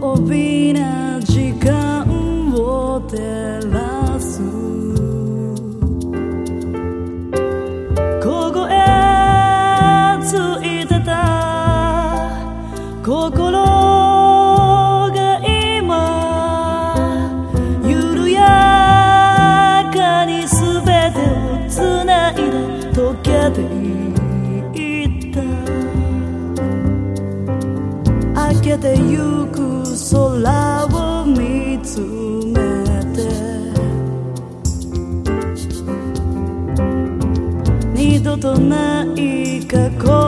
曜日な時間を照らす。凍えついてた心が今緩やかに全てをつないで溶けていった。明けてゆく空を見つめて。二度とない過去。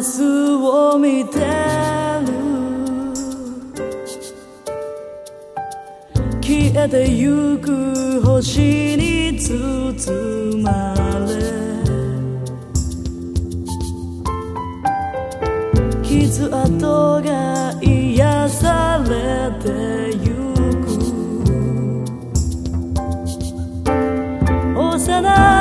を見てる。消えてゆく星に包まれ。傷跡が癒されてゆく。幼い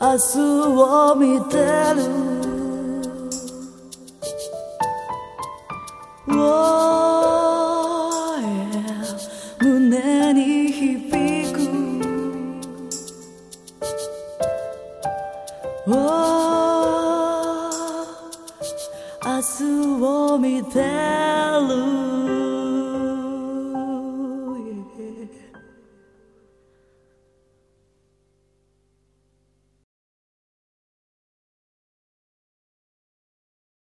明日を見てる」oh, yeah. 胸に響く、oh, azul ou me.